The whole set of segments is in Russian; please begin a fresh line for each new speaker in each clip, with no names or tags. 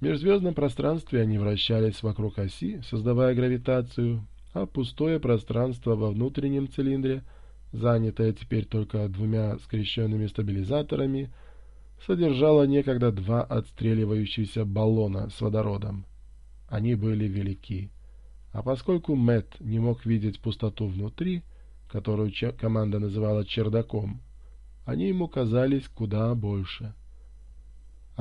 В Межзвездном пространстве они вращались вокруг оси, создавая гравитацию, а пустое пространство во внутреннем цилиндре, занятое теперь только двумя скрещенными стабилизаторами, содержало некогда два отстреливающихся баллона с водородом. Они были велики. А поскольку Мэт не мог видеть пустоту внутри, которую команда называла чердаком, они ему казались куда больше —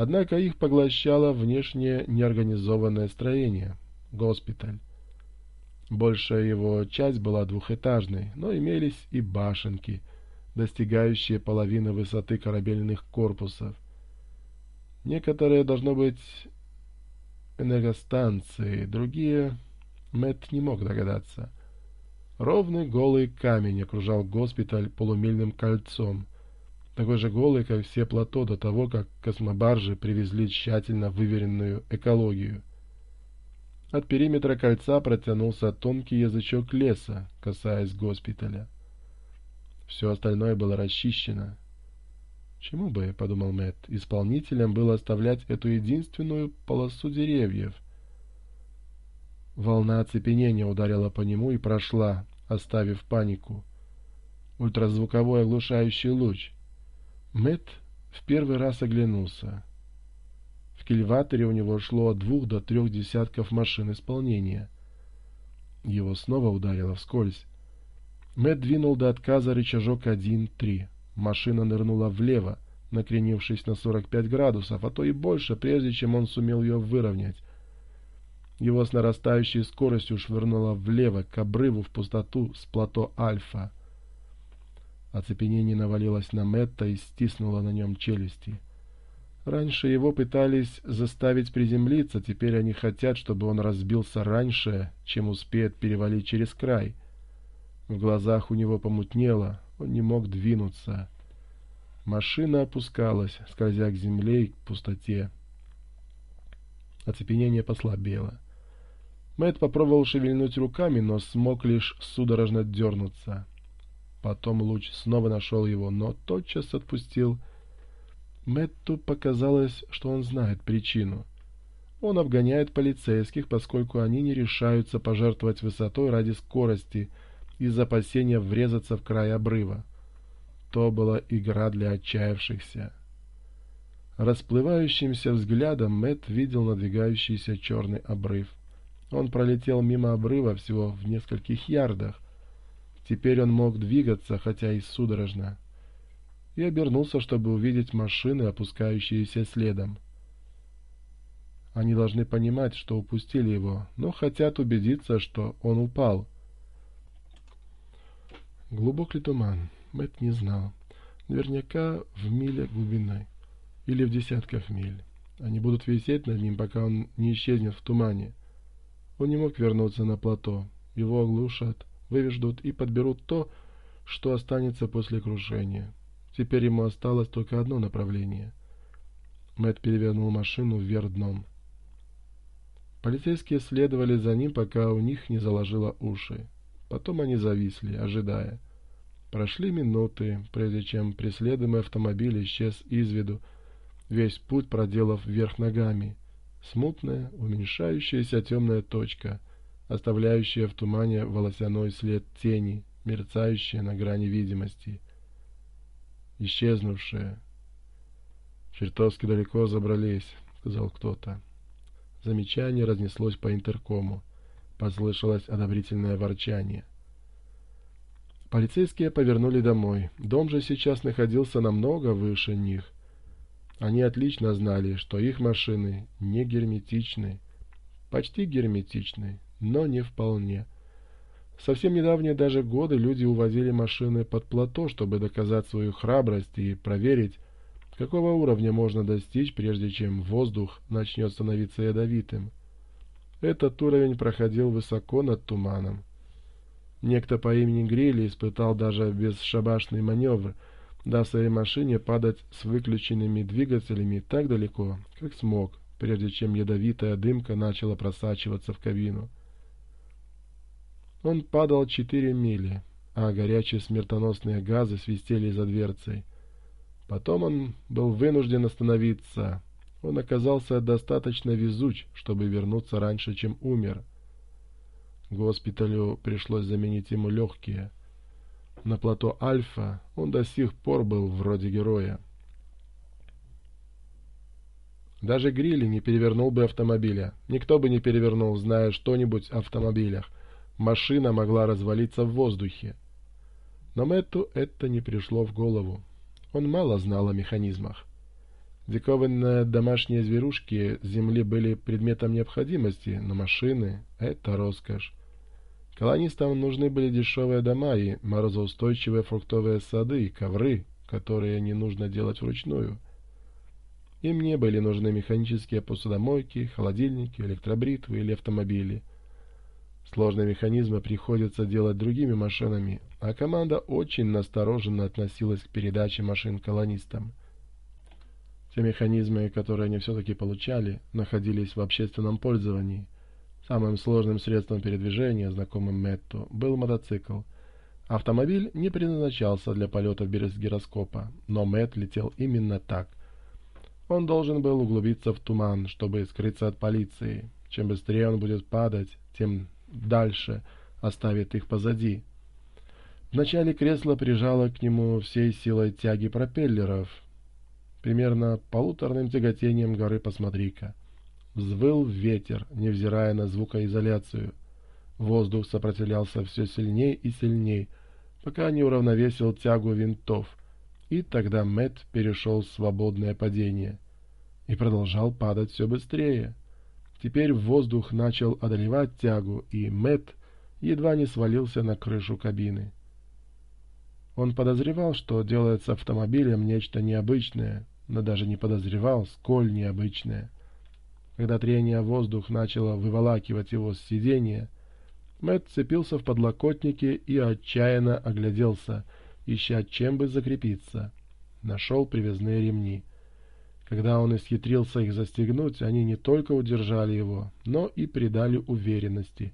Однако их поглощало внешнее неорганизованное строение – госпиталь. Большая его часть была двухэтажной, но имелись и башенки, достигающие половины высоты корабельных корпусов. Некоторые, должно быть, энергостанции, другие... Мэтт не мог догадаться. Ровный голый камень окружал госпиталь полумильным кольцом – такой же голый, как все плато до того, как космобаржи привезли тщательно выверенную экологию. От периметра кольца протянулся тонкий язычок леса, касаясь госпиталя. Все остальное было расчищено. «Чему бы, — подумал Мэтт, — исполнителям было оставлять эту единственную полосу деревьев?» Волна оцепенения ударила по нему и прошла, оставив панику. Ультразвуковой оглушающий луч — Мэт в первый раз оглянулся. В кильваторе у него шло от двух до трех десятков машин исполнения. Его снова ударило вскользь. Мэт двинул до отказа рычажок 1-3. Машина нырнула влево, накренившись на 45 градусов, а то и больше, прежде чем он сумел ее выровнять. Его с нарастающей скоростью швырнуло влево, к обрыву в пустоту с плато Альфа. Оцепенение навалилось на Мэтта и стиснуло на нем челюсти. Раньше его пытались заставить приземлиться, теперь они хотят, чтобы он разбился раньше, чем успеет перевалить через край. В глазах у него помутнело, он не мог двинуться. Машина опускалась, скользя к земле и к пустоте. Оцепенение послабело. Мэтт попробовал шевельнуть руками, но смог лишь судорожно дернуться. Потом луч снова нашел его, но тотчас отпустил. Мэтту показалось, что он знает причину. Он обгоняет полицейских, поскольку они не решаются пожертвовать высотой ради скорости из за опасения врезаться в край обрыва. То была игра для отчаявшихся. Расплывающимся взглядом Мэт видел надвигающийся черный обрыв. Он пролетел мимо обрыва всего в нескольких ярдах, Теперь он мог двигаться, хотя и судорожно. И обернулся, чтобы увидеть машины, опускающиеся следом. Они должны понимать, что упустили его, но хотят убедиться, что он упал. Глубок ли туман? Мэтт не знал. Наверняка в миле глубиной. Или в десятках миль. Они будут висеть над ним, пока он не исчезнет в тумане. Он не мог вернуться на плато. Его оглушат. вывеждут и подберут то, что останется после крушения. Теперь ему осталось только одно направление. Мэтт перевернул машину вверх дном. Полицейские следовали за ним, пока у них не заложило уши. Потом они зависли, ожидая. Прошли минуты, прежде чем преследуемый автомобиль исчез из виду, весь путь проделав вверх ногами. Смутная, уменьшающаяся темная точка, оставляющая в тумане волосяной след тени, мерцающая на грани видимости, исчезнувшая. «Чертовски далеко забрались», — сказал кто-то. Замечание разнеслось по интеркому. Послышалось одобрительное ворчание. Полицейские повернули домой. Дом же сейчас находился намного выше них. Они отлично знали, что их машины не герметичны, почти герметичны, но не вполне. Совсем недавние даже годы люди увозили машины под плато, чтобы доказать свою храбрость и проверить, какого уровня можно достичь, прежде чем воздух начнет становиться ядовитым. Этот уровень проходил высоко над туманом. Некто по имени Грилли испытал даже бесшабашный маневр, дав своей машине падать с выключенными двигателями так далеко, как смог, прежде чем ядовитая дымка начала просачиваться в кабину. Он падал четыре мили, а горячие смертоносные газы свистели за дверцей. Потом он был вынужден остановиться. Он оказался достаточно везуч, чтобы вернуться раньше, чем умер. Госпиталю пришлось заменить ему легкие. На плато Альфа он до сих пор был вроде героя. Даже Грилли не перевернул бы автомобиля. Никто бы не перевернул, зная что-нибудь о автомобилях. Машина могла развалиться в воздухе. Но Мэтту это не пришло в голову. Он мало знал о механизмах. Диковинные домашние зверушки с земли были предметом необходимости, но машины — это роскошь. Колонистам нужны были дешевые дома и морозоустойчивые фруктовые сады, и ковры, которые не нужно делать вручную. Им не были нужны механические посудомойки, холодильники, электробритвы или автомобили — Сложные механизмы приходится делать другими машинами, а команда очень настороженно относилась к передаче машин колонистам. Те механизмы, которые они все-таки получали, находились в общественном пользовании. Самым сложным средством передвижения, знакомым Мэтту, был мотоцикл. Автомобиль не предназначался для полета без гироскопа, но Мэтт летел именно так. Он должен был углубиться в туман, чтобы скрыться от полиции. Чем быстрее он будет падать, тем дальше, оставит их позади. Вначале кресло прижало к нему всей силой тяги пропеллеров. Примерно полуторным тяготением горы «Посмотри-ка». Взвыл ветер, невзирая на звукоизоляцию. Воздух сопротивлялся все сильнее и сильнее, пока не уравновесил тягу винтов, и тогда Мэт перешел в свободное падение и продолжал падать все быстрее — Теперь воздух начал одолевать тягу, и Мэт едва не свалился на крышу кабины. Он подозревал, что делает с автомобилем нечто необычное, но даже не подозревал, сколь необычное. Когда трение воздух начало выволакивать его с сиденья, Мэт цепился в подлокотники и отчаянно огляделся, ища чем бы закрепиться. Нашел привязные ремни — когда он исхитрился их застегнуть, они не только удержали его, но и придали уверенности.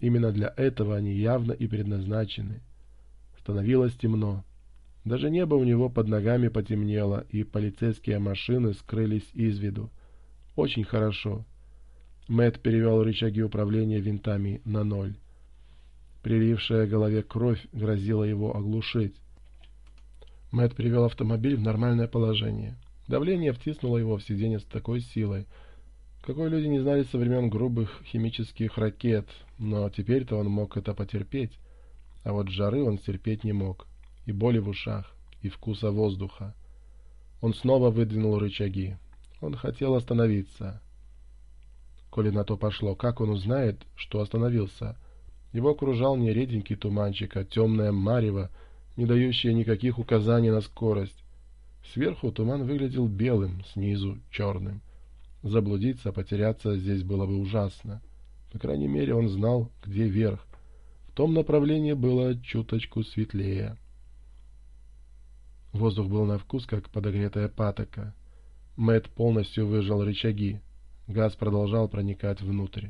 Именно для этого они явно и предназначены. Становилось темно. Даже небо у него под ногами потемнело, и полицейские машины скрылись из виду. Очень хорошо. Мэт перевел рычаги управления винтами на ноль. Прилившая голове кровь грозила его оглушить. Мэт привел автомобиль в нормальное положение. Давление втиснуло его в сиденье с такой силой, какой люди не знали со времен грубых химических ракет, но теперь-то он мог это потерпеть. А вот жары он терпеть не мог, и боли в ушах, и вкуса воздуха. Он снова выдвинул рычаги. Он хотел остановиться. Коли на то пошло, как он узнает, что остановился? Его окружал не реденький туманчик, а темное марево, не дающее никаких указаний на скорость. Сверху туман выглядел белым, снизу — черным. Заблудиться, потеряться здесь было бы ужасно. По крайней мере, он знал, где верх. В том направлении было чуточку светлее. Воздух был на вкус, как подогретая патока. Мэт полностью выжал рычаги. Газ продолжал проникать внутрь.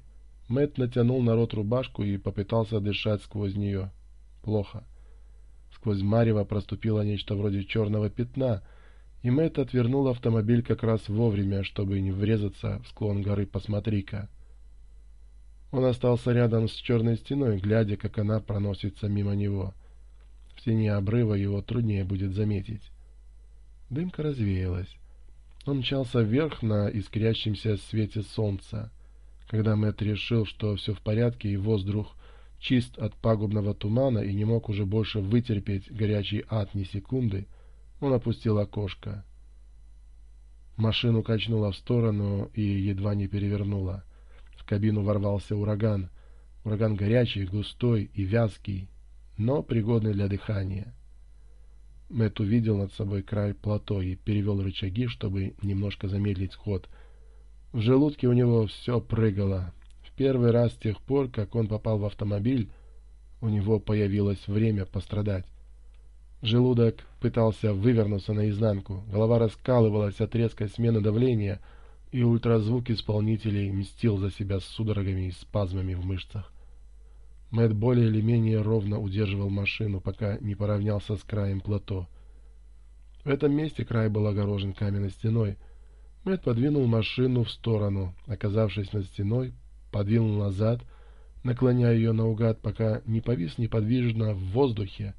Мэт натянул на рот рубашку и попытался дышать сквозь нее. Плохо. Сквозь марево проступило нечто вроде черного пятна — и Мэт отвернул автомобиль как раз вовремя, чтобы не врезаться в склон горы «Посмотри-ка». Он остался рядом с черной стеной, глядя, как она проносится мимо него. В тени обрыва его труднее будет заметить. Дымка развеялась. Он мчался вверх на искрящемся свете солнца. Когда Мэтт решил, что все в порядке, и воздух чист от пагубного тумана и не мог уже больше вытерпеть горячий ад ни секунды, Он опустил окошко. Машину качнуло в сторону и едва не перевернуло. В кабину ворвался ураган. Ураган горячий, густой и вязкий, но пригодный для дыхания. Мэт увидел над собой край плато и перевел рычаги, чтобы немножко замедлить ход. В желудке у него все прыгало. В первый раз с тех пор, как он попал в автомобиль, у него появилось время пострадать. Желудок пытался вывернуться наизнанку, голова раскалывалась от резкой смены давления, и ультразвук исполнителей мстил за себя с судорогами и спазмами в мышцах. Мэтт более или менее ровно удерживал машину, пока не поравнялся с краем плато. В этом месте край был огорожен каменной стеной. Мэтт подвинул машину в сторону, оказавшись над стеной, подвинул назад, наклоняя ее наугад, пока не повис неподвижно в воздухе,